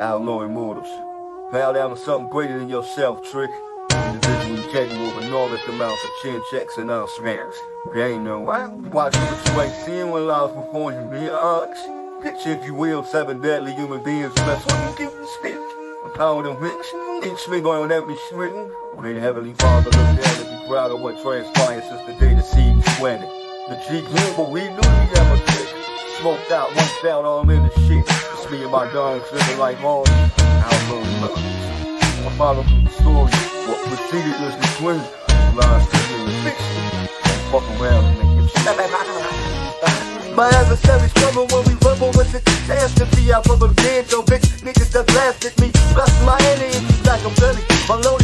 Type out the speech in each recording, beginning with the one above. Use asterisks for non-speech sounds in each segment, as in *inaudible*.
Outlaw immortals. Bow down to something greater than yourself, trick. Individually capable of enormous amounts of chin checks and smacks. There ain't no why. Watch which way seeing when lies before you be ox. Picture, if you will, seven deadly human beings. That's what you give the spit. Empowered and rich. Each finger on every. May the Heavenly Father look down and be proud of what transpired since the day the seed was planted. The G but we knew we never click. Smoked out, wiped out, all in the shit. It's me and my dog feeling like love. I follow from the story. What preceded was the twin. Lies to the fiction. Fuck around and make shit. My adversaries coming when we rumble with a catastrophe out from a no bitch niggas that blasted me. Bust my enemies like I'm belly. My loaded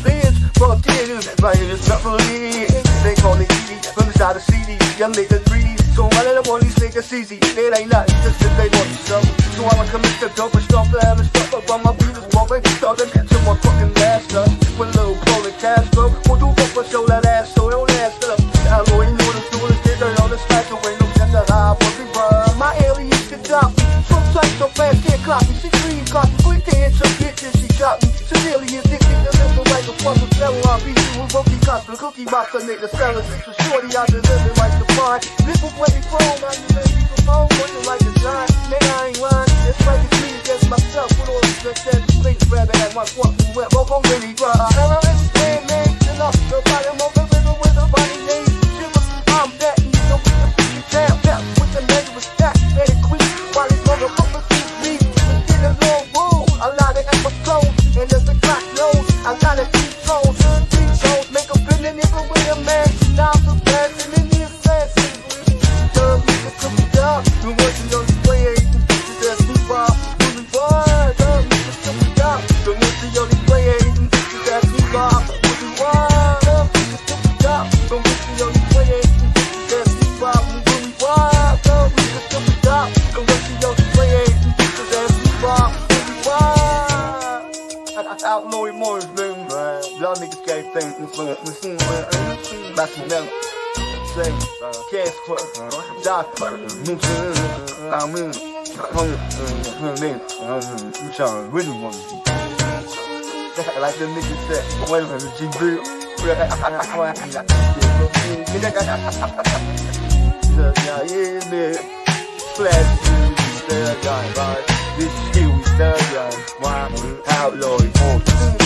bins. Fuck it, writing this suffering. They call me easy from the side of CD. Young niggas greedy. So I let them on these niggas easy. It ain't nothing, just that they want something. So I'ma commit the dope and stop them and stuff up on my beat With cops. The cookie box I make the sellers. It's a shorty out there living like the. People play me chrome. I just make people phone. Looking like a giant. Nigga, I ain't lying. It's like it's me against myself. With all the stress that the place grabbing at my fucking wet. Walk on really dry. Outlaw Morris, man. Y'all niggas can't think this one. Listen, man. That's some them. Say, uh, cash for, uh, die for. Uh, mm, mm, mm, I'm in. I'm trying to really want *laughs* like the niggas said, wait a minute, G Bill. *laughs* Yeah, yeah, man. Flash, still gun, right? This shit we still gun. Why? Outlaw, we